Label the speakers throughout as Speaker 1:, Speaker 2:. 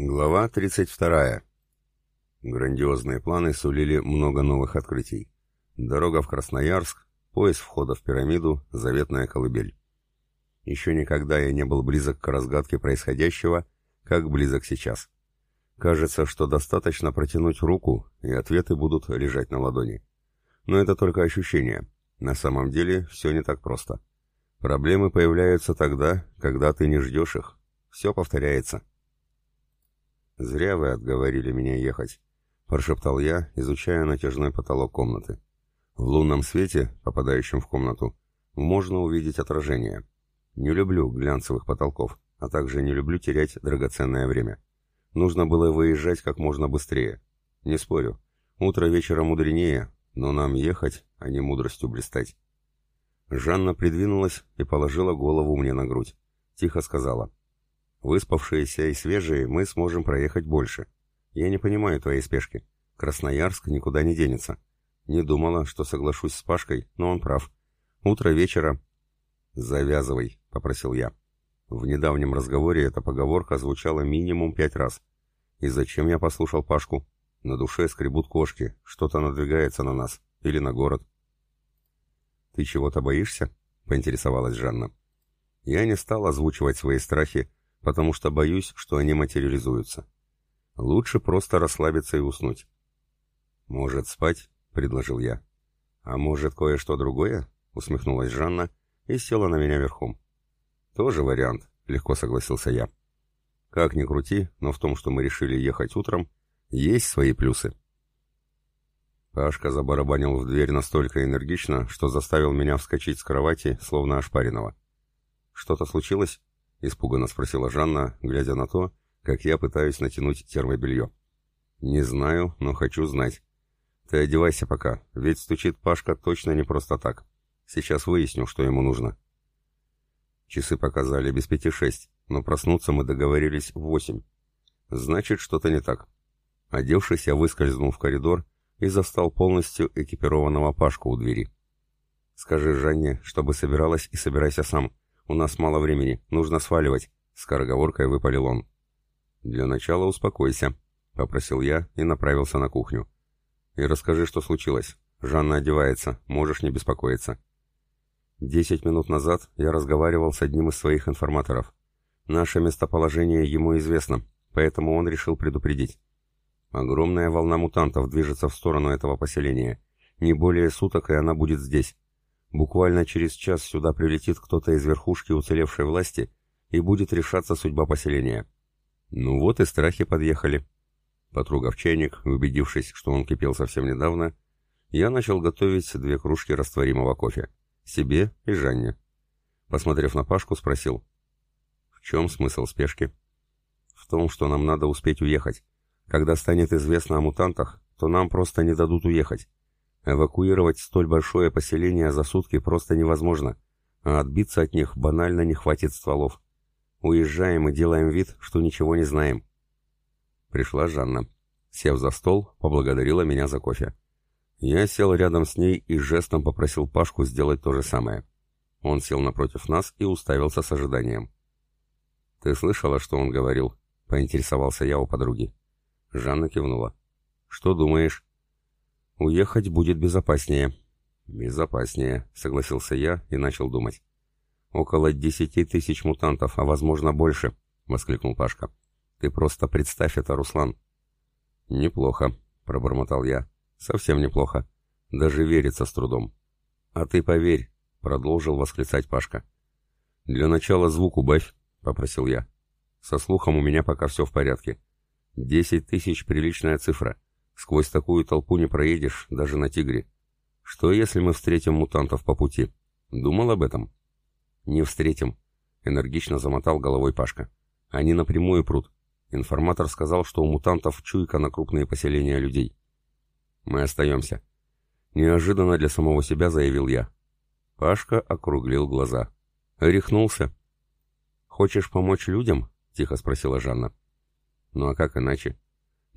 Speaker 1: Глава 32. Грандиозные планы сулили много новых открытий. Дорога в Красноярск, пояс входа в пирамиду, заветная колыбель. Еще никогда я не был близок к разгадке происходящего, как близок сейчас. Кажется, что достаточно протянуть руку, и ответы будут лежать на ладони. Но это только ощущение. На самом деле все не так просто. Проблемы появляются тогда, когда ты не ждешь их. Все повторяется. «Зря вы отговорили меня ехать», — прошептал я, изучая натяжной потолок комнаты. В лунном свете, попадающем в комнату, можно увидеть отражение. Не люблю глянцевых потолков, а также не люблю терять драгоценное время. Нужно было выезжать как можно быстрее. Не спорю, утро вечера мудренее, но нам ехать, а не мудростью блистать. Жанна придвинулась и положила голову мне на грудь. Тихо сказала. Выспавшиеся и свежие мы сможем проехать больше. Я не понимаю твоей спешки. Красноярск никуда не денется. Не думала, что соглашусь с Пашкой, но он прав. Утро вечера... «Завязывай», — попросил я. В недавнем разговоре эта поговорка звучала минимум пять раз. И зачем я послушал Пашку? На душе скребут кошки, что-то надвигается на нас. Или на город. «Ты чего-то боишься?» — поинтересовалась Жанна. Я не стал озвучивать свои страхи, потому что боюсь, что они материализуются. Лучше просто расслабиться и уснуть. «Может, спать?» — предложил я. «А может, кое-что другое?» — усмехнулась Жанна и села на меня верхом. «Тоже вариант», — легко согласился я. «Как ни крути, но в том, что мы решили ехать утром, есть свои плюсы». Пашка забарабанил в дверь настолько энергично, что заставил меня вскочить с кровати, словно ошпаренного. «Что-то случилось?» — испуганно спросила Жанна, глядя на то, как я пытаюсь натянуть термобелье. «Не знаю, но хочу знать. Ты одевайся пока, ведь стучит Пашка точно не просто так. Сейчас выясню, что ему нужно». Часы показали без пяти шесть, но проснуться мы договорились в восемь. Значит, что-то не так. Одевшись, я выскользнул в коридор и застал полностью экипированного Пашку у двери. «Скажи Жанне, чтобы собиралась и собирайся сам», «У нас мало времени, нужно сваливать», — скороговоркой выпалил он. «Для начала успокойся», — попросил я и направился на кухню. «И расскажи, что случилось. Жанна одевается, можешь не беспокоиться». Десять минут назад я разговаривал с одним из своих информаторов. Наше местоположение ему известно, поэтому он решил предупредить. Огромная волна мутантов движется в сторону этого поселения. Не более суток, и она будет здесь. Буквально через час сюда прилетит кто-то из верхушки уцелевшей власти и будет решаться судьба поселения. Ну вот и страхи подъехали. Потрогав чайник, убедившись, что он кипел совсем недавно, я начал готовить две кружки растворимого кофе. Себе и Жанне. Посмотрев на Пашку, спросил. В чем смысл спешки? В том, что нам надо успеть уехать. Когда станет известно о мутантах, то нам просто не дадут уехать. Эвакуировать столь большое поселение за сутки просто невозможно, а отбиться от них банально не хватит стволов. Уезжаем и делаем вид, что ничего не знаем. Пришла Жанна. Сев за стол, поблагодарила меня за кофе. Я сел рядом с ней и жестом попросил Пашку сделать то же самое. Он сел напротив нас и уставился с ожиданием. «Ты слышала, что он говорил?» — поинтересовался я у подруги. Жанна кивнула. «Что думаешь?» Уехать будет безопаснее. Безопаснее, согласился я и начал думать. Около десяти тысяч мутантов, а возможно больше, воскликнул Пашка. Ты просто представь это, Руслан. Неплохо, пробормотал я. Совсем неплохо. Даже верится с трудом. А ты поверь, продолжил восклицать Пашка. Для начала звук убавь, попросил я. Со слухом у меня пока все в порядке. Десять тысяч — приличная цифра. Сквозь такую толпу не проедешь, даже на «Тигре». Что, если мы встретим мутантов по пути? Думал об этом? Не встретим, энергично замотал головой Пашка. Они напрямую прут. Информатор сказал, что у мутантов чуйка на крупные поселения людей. Мы остаемся. Неожиданно для самого себя заявил я. Пашка округлил глаза. Рехнулся. «Хочешь помочь людям?» — тихо спросила Жанна. «Ну а как иначе?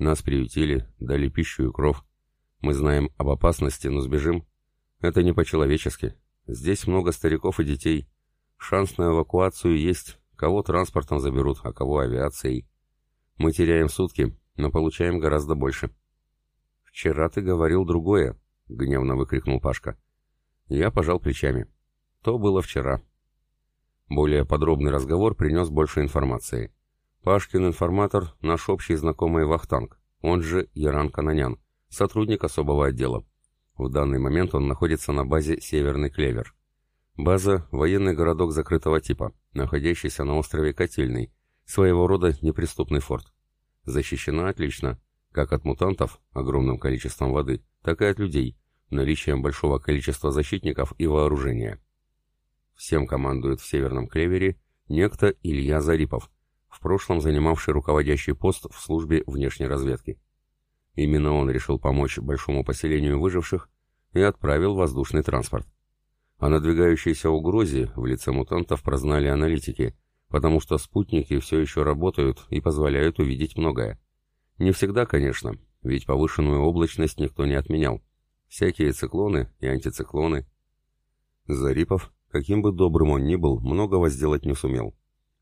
Speaker 1: Нас приютили, дали пищу и кров. Мы знаем об опасности, но сбежим. Это не по-человечески. Здесь много стариков и детей. Шанс на эвакуацию есть. Кого транспортом заберут, а кого авиацией. Мы теряем сутки, но получаем гораздо больше». «Вчера ты говорил другое», — гневно выкрикнул Пашка. Я пожал плечами. То было вчера. Более подробный разговор принес больше информации. Пашкин информатор — наш общий знакомый Вахтанг, он же Яран Кананян, сотрудник особого отдела. В данный момент он находится на базе «Северный Клевер». База – военный городок закрытого типа, находящийся на острове Котельный, своего рода неприступный форт. Защищена отлично, как от мутантов, огромным количеством воды, так и от людей, наличием большого количества защитников и вооружения. Всем командует в Северном Клевере некто Илья Зарипов, в прошлом занимавший руководящий пост в службе внешней разведки. Именно он решил помочь большому поселению выживших и отправил воздушный транспорт. О надвигающейся угрозе в лице мутантов прознали аналитики, потому что спутники все еще работают и позволяют увидеть многое. Не всегда, конечно, ведь повышенную облачность никто не отменял. Всякие циклоны и антициклоны. Зарипов, каким бы добрым он ни был, многого сделать не сумел.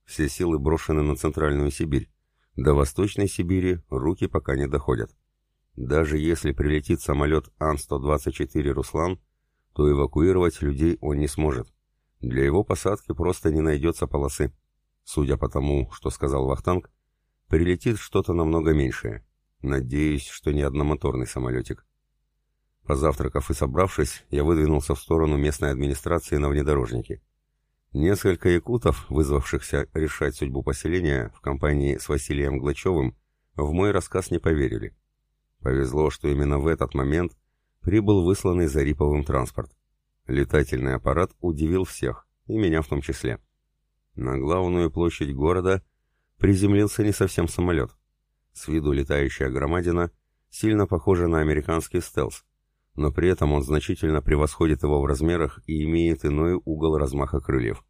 Speaker 1: Все силы брошены на Центральную Сибирь. До Восточной Сибири руки пока не доходят. Даже если прилетит самолет Ан-124 «Руслан», то эвакуировать людей он не сможет. Для его посадки просто не найдется полосы. Судя по тому, что сказал Вахтанг, прилетит что-то намного меньшее. Надеюсь, что не одномоторный самолетик. Позавтракав и собравшись, я выдвинулся в сторону местной администрации на внедорожнике. Несколько якутов, вызвавшихся решать судьбу поселения в компании с Василием Глачевым, в мой рассказ не поверили. Повезло, что именно в этот момент прибыл высланный Зариповым транспорт. Летательный аппарат удивил всех, и меня в том числе. На главную площадь города приземлился не совсем самолет. С виду летающая громадина сильно похожа на американский стелс, но при этом он значительно превосходит его в размерах и имеет иной угол размаха крыльев.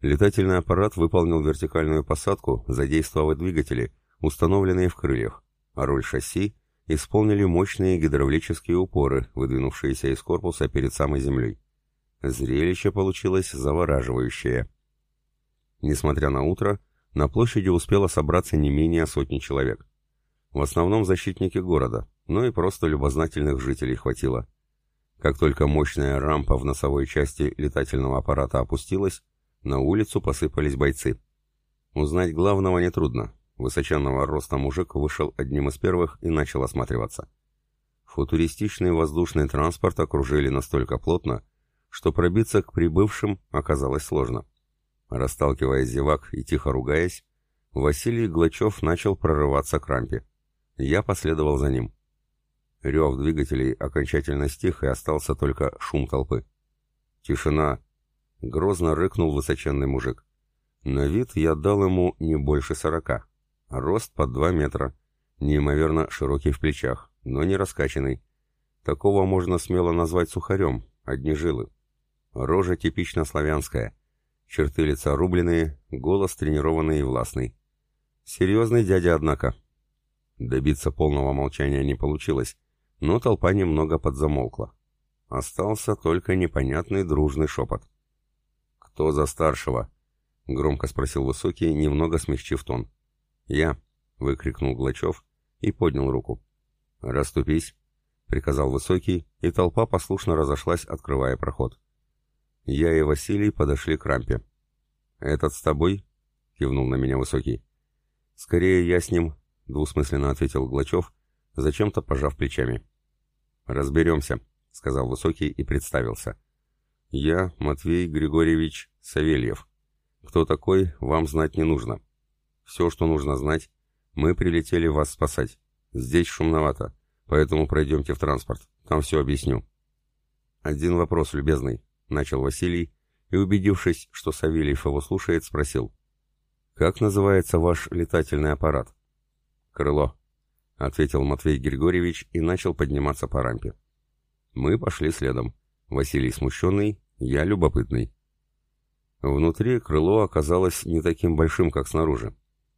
Speaker 1: Летательный аппарат выполнил вертикальную посадку, задействовав двигатели, установленные в крыльях, а роль шасси исполнили мощные гидравлические упоры, выдвинувшиеся из корпуса перед самой землей. Зрелище получилось завораживающее. Несмотря на утро, на площади успело собраться не менее сотни человек. В основном защитники города, но и просто любознательных жителей хватило. Как только мощная рампа в носовой части летательного аппарата опустилась, на улицу посыпались бойцы. Узнать главного нетрудно. Высоченного роста мужик вышел одним из первых и начал осматриваться. Футуристичный воздушный транспорт окружили настолько плотно, что пробиться к прибывшим оказалось сложно. Расталкивая зевак и тихо ругаясь, Василий Глачев начал прорываться к рампе. Я последовал за ним. Рев двигателей окончательно стих, и остался только шум толпы. «Тишина!» — грозно рыкнул высоченный мужик. На вид я дал ему не больше сорока. Рост под два метра. Неимоверно широкий в плечах, но не раскачанный. Такого можно смело назвать сухарем, одни жилы. Рожа типично славянская — Черты лица рубленые, голос тренированный и властный. Серьезный дядя, однако. Добиться полного молчания не получилось, но толпа немного подзамолкла. Остался только непонятный дружный шепот. «Кто за старшего?» — громко спросил Высокий, немного смягчив тон. «Я», — выкрикнул Глачев и поднял руку. «Раступись», — приказал Высокий, и толпа послушно разошлась, открывая проход. Я и Василий подошли к рампе. «Этот с тобой?» — кивнул на меня Высокий. «Скорее я с ним», — двусмысленно ответил Глачев, зачем-то пожав плечами. «Разберемся», — сказал Высокий и представился. «Я Матвей Григорьевич Савельев. Кто такой, вам знать не нужно. Все, что нужно знать, мы прилетели вас спасать. Здесь шумновато, поэтому пройдемте в транспорт, там все объясню». «Один вопрос, любезный. — начал Василий, и, убедившись, что Савельев его слушает, спросил. «Как называется ваш летательный аппарат?» «Крыло», — ответил Матвей Григорьевич и начал подниматься по рампе. Мы пошли следом. Василий смущенный, я любопытный. Внутри крыло оказалось не таким большим, как снаружи.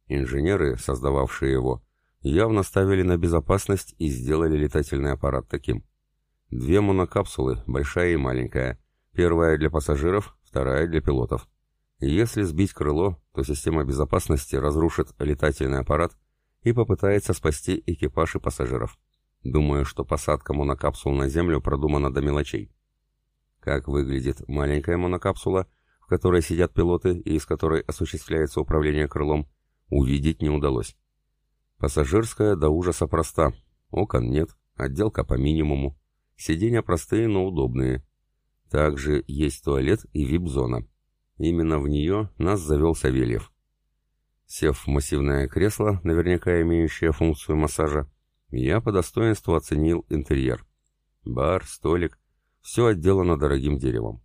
Speaker 1: Инженеры, создававшие его, явно ставили на безопасность и сделали летательный аппарат таким. Две монокапсулы, большая и маленькая, Первая для пассажиров, вторая для пилотов. если сбить крыло, то система безопасности разрушит летательный аппарат и попытается спасти экипаж и пассажиров. Думаю, что посадка монокапсул на Землю продумана до мелочей. Как выглядит маленькая монокапсула, в которой сидят пилоты и из которой осуществляется управление крылом, увидеть не удалось. Пассажирская до ужаса проста. Окон нет, отделка по минимуму. Сиденья простые, но удобные. Также есть туалет и вип-зона. Именно в нее нас завел Савельев. Сев в массивное кресло, наверняка имеющее функцию массажа, я по достоинству оценил интерьер. Бар, столик, все отделано дорогим деревом.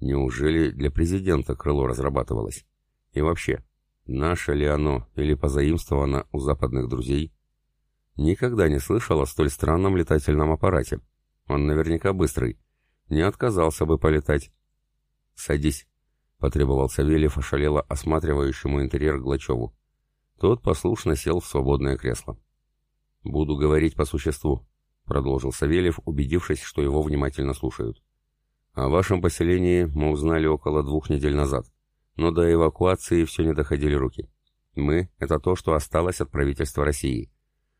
Speaker 1: Неужели для президента крыло разрабатывалось? И вообще, наше ли оно или позаимствовано у западных друзей? Никогда не слышал о столь странном летательном аппарате. Он наверняка быстрый. Не отказался бы полетать. «Садись», — потребовал Савельев ошалело осматривающему интерьер Глачеву. Тот послушно сел в свободное кресло. «Буду говорить по существу», — продолжил Савельев, убедившись, что его внимательно слушают. О вашем поселении мы узнали около двух недель назад, но до эвакуации все не доходили руки. Мы — это то, что осталось от правительства России.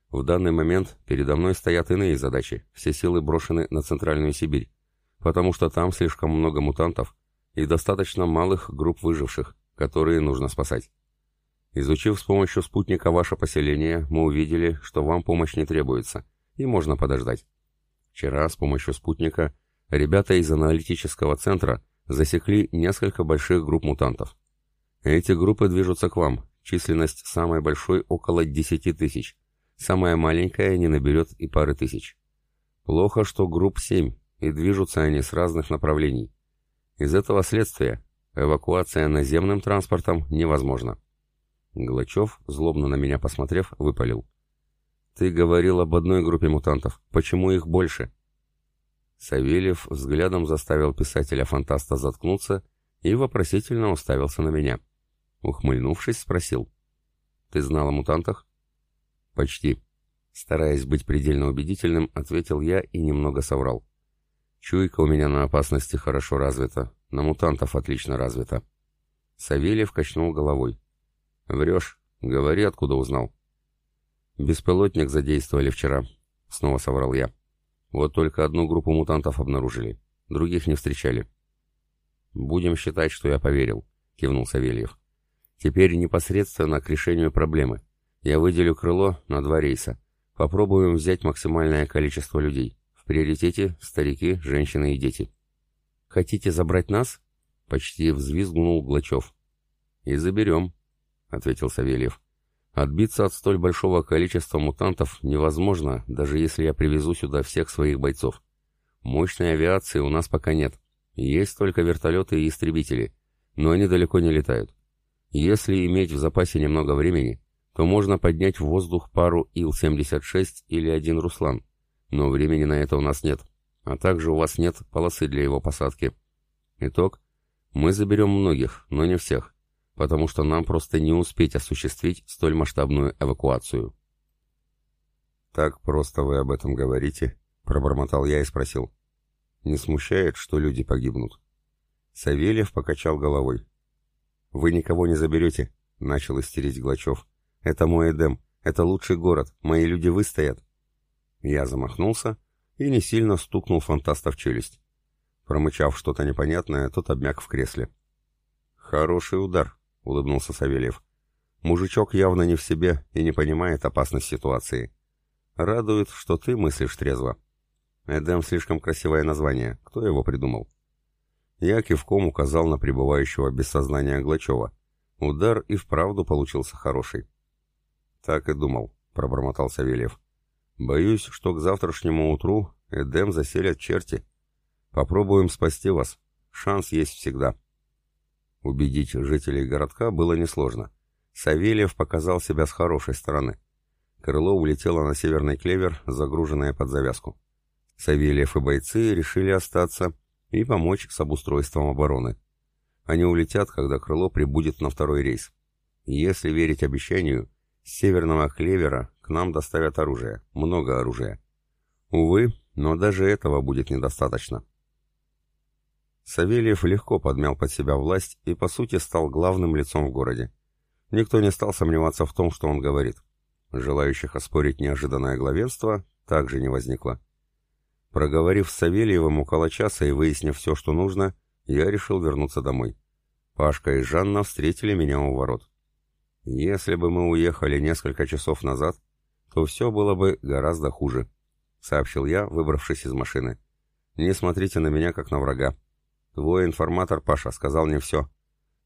Speaker 1: В данный момент передо мной стоят иные задачи, все силы брошены на Центральную Сибирь, потому что там слишком много мутантов и достаточно малых групп выживших, которые нужно спасать. Изучив с помощью спутника ваше поселение, мы увидели, что вам помощь не требуется, и можно подождать. Вчера с помощью спутника ребята из аналитического центра засекли несколько больших групп мутантов. Эти группы движутся к вам, численность самой большой около 10 тысяч, самая маленькая не наберет и пары тысяч. Плохо, что групп 7, и движутся они с разных направлений. Из этого следствия эвакуация наземным транспортом невозможна. Глачев, злобно на меня посмотрев, выпалил. «Ты говорил об одной группе мутантов. Почему их больше?» Савельев взглядом заставил писателя-фантаста заткнуться и вопросительно уставился на меня. Ухмыльнувшись, спросил. «Ты знал о мутантах?» «Почти». Стараясь быть предельно убедительным, ответил я и немного соврал. «Чуйка у меня на опасности хорошо развита, на мутантов отлично развита». Савельев качнул головой. «Врешь. Говори, откуда узнал». «Беспилотник задействовали вчера», — снова соврал я. Вот только одну группу мутантов обнаружили. Других не встречали. «Будем считать, что я поверил», — кивнул Савельев. «Теперь непосредственно к решению проблемы. Я выделю крыло на два рейса. Попробуем взять максимальное количество людей. Приоритете старики, женщины и дети». «Хотите забрать нас?» — почти взвизгнул Глачев. «И заберем», — ответил Савельев. Отбиться от столь большого количества мутантов невозможно, даже если я привезу сюда всех своих бойцов. Мощной авиации у нас пока нет. Есть только вертолеты и истребители, но они далеко не летают. Если иметь в запасе немного времени, то можно поднять в воздух пару Ил-76 или один «Руслан», но времени на это у нас нет, а также у вас нет полосы для его посадки. Итог. Мы заберем многих, но не всех потому что нам просто не успеть осуществить столь масштабную эвакуацию. «Так просто вы об этом говорите?» — пробормотал я и спросил. «Не смущает, что люди погибнут?» Савельев покачал головой. «Вы никого не заберете», — начал истерить Глачев. «Это мой Эдем, это лучший город, мои люди выстоят». Я замахнулся и не сильно стукнул фантаста в челюсть. Промычав что-то непонятное, тот обмяк в кресле. «Хороший удар», — улыбнулся Савельев. «Мужичок явно не в себе и не понимает опасность ситуации. Радует, что ты мыслишь трезво. Эдем слишком красивое название. Кто его придумал?» Я кивком указал на пребывающего без сознания Глачева. Удар и вправду получился хороший. «Так и думал», — пробормотал Савельев. «Боюсь, что к завтрашнему утру Эдем заселят черти. Попробуем спасти вас. Шанс есть всегда». Убедить жителей городка было несложно. Савельев показал себя с хорошей стороны. Крыло улетело на северный клевер, загруженное под завязку. Савельев и бойцы решили остаться и помочь с обустройством обороны. Они улетят, когда крыло прибудет на второй рейс. Если верить обещанию, с северного клевера к нам доставят оружие, много оружия. Увы, но даже этого будет недостаточно. Савельев легко подмял под себя власть и, по сути, стал главным лицом в городе. Никто не стал сомневаться в том, что он говорит. Желающих оспорить неожиданное главенство также не возникло. Проговорив с Савельевым около часа и выяснив все, что нужно, я решил вернуться домой. Пашка и Жанна встретили меня у ворот. Если бы мы уехали несколько часов назад, то все было бы гораздо хуже, сообщил я, выбравшись из машины. Не смотрите на меня, как на врага. Твой информатор, Паша, сказал мне все.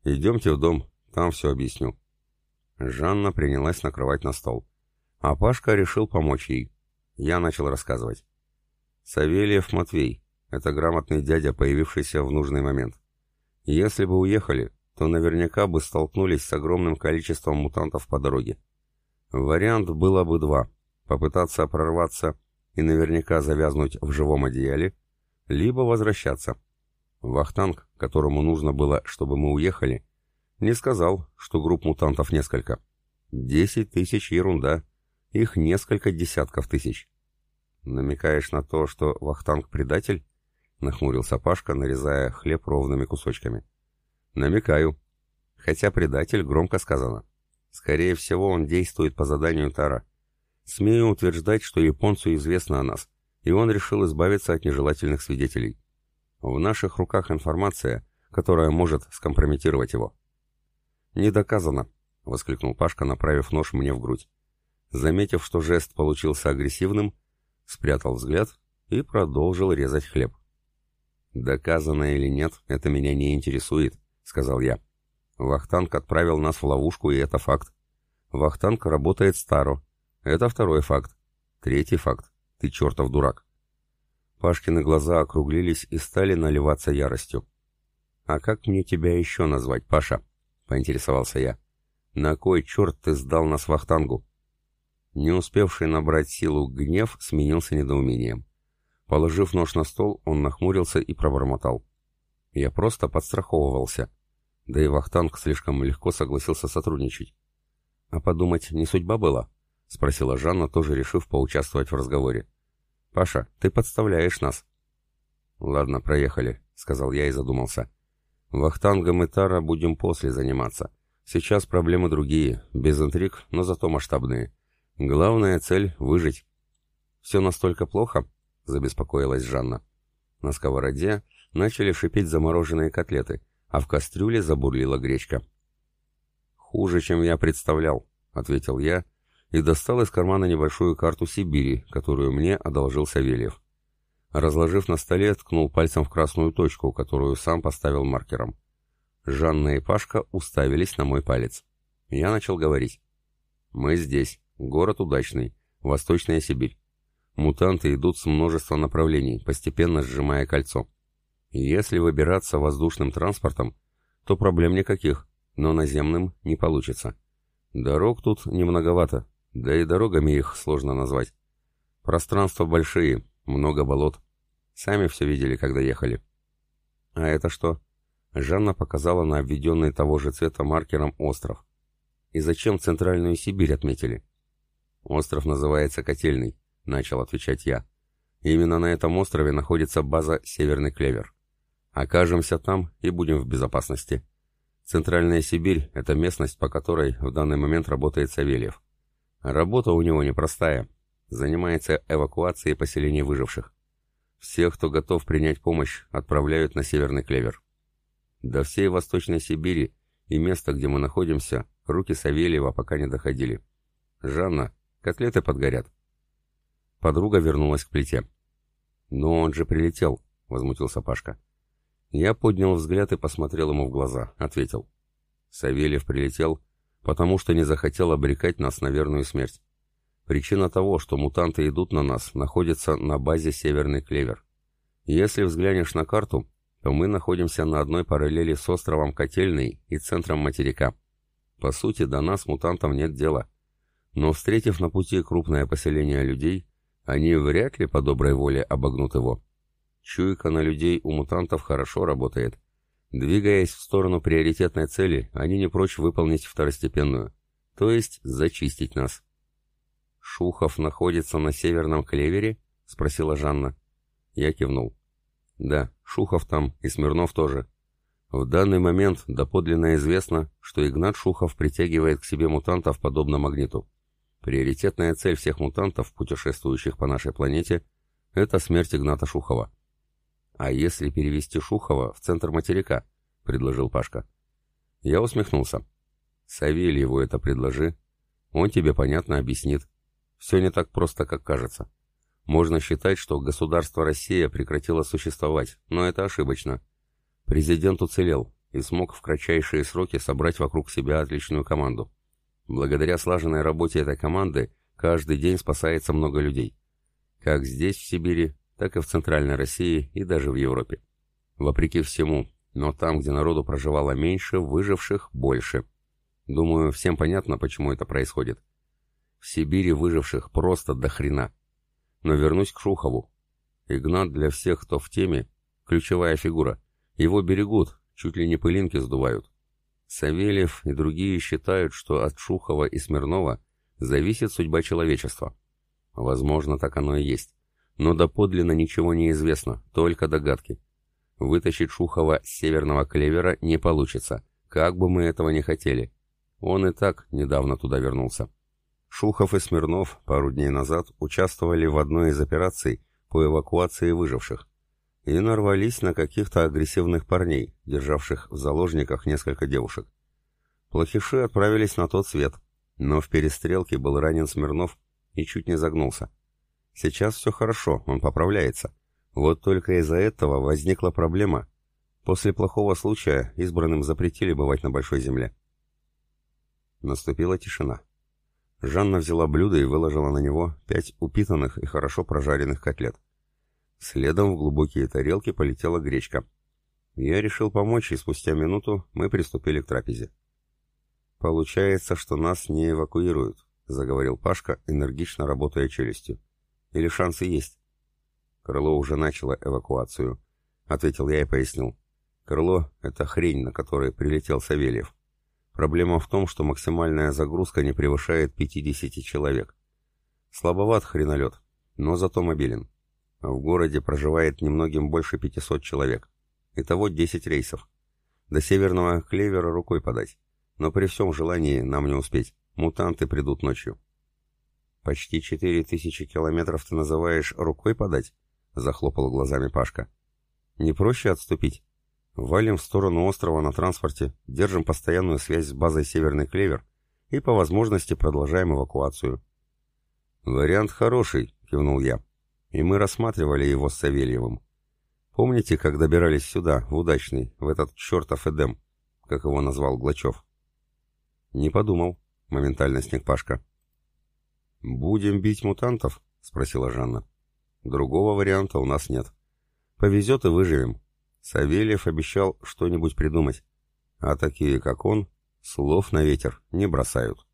Speaker 1: Идемте в дом, там все объясню. Жанна принялась накрывать на стол. А Пашка решил помочь ей. Я начал рассказывать. Савельев Матвей. Это грамотный дядя, появившийся в нужный момент. Если бы уехали, то наверняка бы столкнулись с огромным количеством мутантов по дороге. Вариант было бы два. Попытаться прорваться и наверняка завязнуть в живом одеяле, либо возвращаться. Вахтанг, которому нужно было, чтобы мы уехали, не сказал, что групп мутантов несколько. Десять тысяч — ерунда. Их несколько десятков тысяч. Намекаешь на то, что Вахтанг предатель? Нахмурился Пашка, нарезая хлеб ровными кусочками. Намекаю. Хотя предатель громко сказано. Скорее всего, он действует по заданию Тара. Смею утверждать, что японцу известно о нас, и он решил избавиться от нежелательных свидетелей. В наших руках информация, которая может скомпрометировать его. «Не доказано», — воскликнул Пашка, направив нож мне в грудь. Заметив, что жест получился агрессивным, спрятал взгляд и продолжил резать хлеб. «Доказано или нет, это меня не интересует», — сказал я. «Вахтанг отправил нас в ловушку, и это факт. Вахтанг работает старо. Это второй факт. Третий факт. Ты чертов дурак». Пашкины глаза округлились и стали наливаться яростью. «А как мне тебя еще назвать, Паша?» — поинтересовался я. «На кой черт ты сдал нас Вахтангу?» Не успевший набрать силу гнев сменился недоумением. Положив нож на стол, он нахмурился и пробормотал. Я просто подстраховывался. Да и Вахтанг слишком легко согласился сотрудничать. «А подумать, не судьба была?» — спросила Жанна, тоже решив поучаствовать в разговоре. «Паша, ты подставляешь нас». «Ладно, проехали», — сказал я и задумался. «Вахтангом и Тара будем после заниматься. Сейчас проблемы другие, без интриг, но зато масштабные. Главная цель — выжить. «Все настолько плохо?» — забеспокоилась Жанна. На сковороде начали шипеть замороженные котлеты, а в кастрюле забурлила гречка. «Хуже, чем я представлял», — ответил я и достал из кармана небольшую карту Сибири, которую мне одолжил Савельев. Разложив на столе, ткнул пальцем в красную точку, которую сам поставил маркером. Жанна и Пашка уставились на мой палец. Я начал говорить. «Мы здесь. Город удачный. Восточная Сибирь. Мутанты идут с множества направлений, постепенно сжимая кольцо. Если выбираться воздушным транспортом, то проблем никаких, но наземным не получится. Дорог тут немноговато, да и дорогами их сложно назвать. Пространства большие, много болот. Сами все видели, когда ехали. А это что? Жанна показала на обведенный того же цвета маркером остров. И зачем Центральную Сибирь отметили? «Остров называется Котельный», — начал отвечать я. «Именно на этом острове находится база «Северный клевер». Окажемся там и будем в безопасности. Центральная Сибирь — это местность, по которой в данный момент работает Савельев. Работа у него непростая. Занимается эвакуацией поселений выживших. Всех, кто готов принять помощь, отправляют на Северный клевер. До всей Восточной Сибири и места, где мы находимся, руки Савельева пока не доходили. Жанна, Котлеты подгорят. Подруга вернулась к плите. «Но он же прилетел», — возмутился Пашка. Я поднял взгляд и посмотрел ему в глаза, ответил. Савельев прилетел, потому что не захотел обрекать нас на верную смерть. Причина того, что мутанты идут на нас, находится на базе Северный Клевер. Если взглянешь на карту, то мы находимся на одной параллели с островом Котельный и центром материка. По сути, до нас мутантам нет дела. Но встретив на пути крупное поселение людей, они вряд ли по доброй воле обогнут его. Чуйка на людей у мутантов хорошо работает. Двигаясь в сторону приоритетной цели, они не прочь выполнить второстепенную, то есть зачистить нас. «Шухов находится на северном клевере?» — спросила Жанна. Я кивнул. «Да, Шухов там и Смирнов тоже. В данный момент доподлинно известно, что Игнат Шухов притягивает к себе мутантов подобно магниту. Приоритетная цель всех мутантов, путешествующих по нашей планете, это смерть Игната Шухова. «А если перевести Шухова в центр материка?» — предложил Пашка. Я усмехнулся. «Савельеву это предложи. Он тебе понятно объяснит. Все не так просто, как кажется. Можно считать, что государство Россия прекратило существовать, но это ошибочно. Президент уцелел и смог в кратчайшие сроки собрать вокруг себя отличную команду. Благодаря слаженной работе этой команды каждый день спасается много людей. Как здесь, в Сибири, так и в Центральной России и даже в Европе. Вопреки всему, но там, где народу проживало меньше, выживших больше. Думаю, всем понятно, почему это происходит. В Сибири выживших просто до хрена. Но вернусь к Шухову. Игнат для всех, кто в теме, ключевая фигура. Его берегут, чуть ли не пылинки сдувают. Савельев и другие считают, что от Шухова и Смирнова зависит судьба человечества. Возможно, так оно и есть. Но доподлинно ничего не известно, только догадки. Вытащить Шухова с северного клевера не получится, как бы мы этого не хотели. Он и так недавно туда вернулся. Шухов и Смирнов пару дней назад участвовали в одной из операций по эвакуации выживших и нарвались на каких-то агрессивных парней, державших в заложниках несколько девушек. Плохиши отправились на тот свет, но в перестрелке был ранен Смирнов и чуть не загнулся. Сейчас все хорошо, он поправляется. Вот только из-за этого возникла проблема. После плохого случая избранным запретили бывать на Большой Земле. Наступила тишина. Жанна взяла блюдо и выложила на него пять упитанных и хорошо прожаренных котлет. Следом в глубокие тарелки полетела гречка. Я решил помочь, и спустя минуту мы приступили к трапезе. «Получается, что нас не эвакуируют», — заговорил Пашка, энергично работая челюстью. «Или шансы есть?» Крыло уже начало эвакуацию, — ответил я и пояснил. Крыло — это хрень, на которой прилетел Савельев. Проблема в том, что максимальная загрузка не превышает 50 человек. Слабоват хренолет, но зато мобилен. В городе проживает немногим больше 500 человек. Итого 10 рейсов. До северного клевера рукой подать. Но при всем желании нам не успеть. Мутанты придут ночью. «Почти четыре тысячи километров ты называешь рукой подать?» — захлопал глазами Пашка. «Не проще отступить? Валим в сторону острова на транспорте, держим постоянную связь с базой Северный Клевер и по возможности продолжаем эвакуацию». «Вариант хороший», — кивнул я. «И мы рассматривали его с Савельевым. Помните, как добирались сюда, в Удачный, в этот чертов Эдем, как его назвал Глачев?» «Не подумал», — моментально сник Пашка. «Будем бить мутантов?» — спросила Жанна. «Другого варианта у нас нет. Повезет и выживем. Савельев обещал что-нибудь придумать. А такие, как он, слов на ветер не бросают».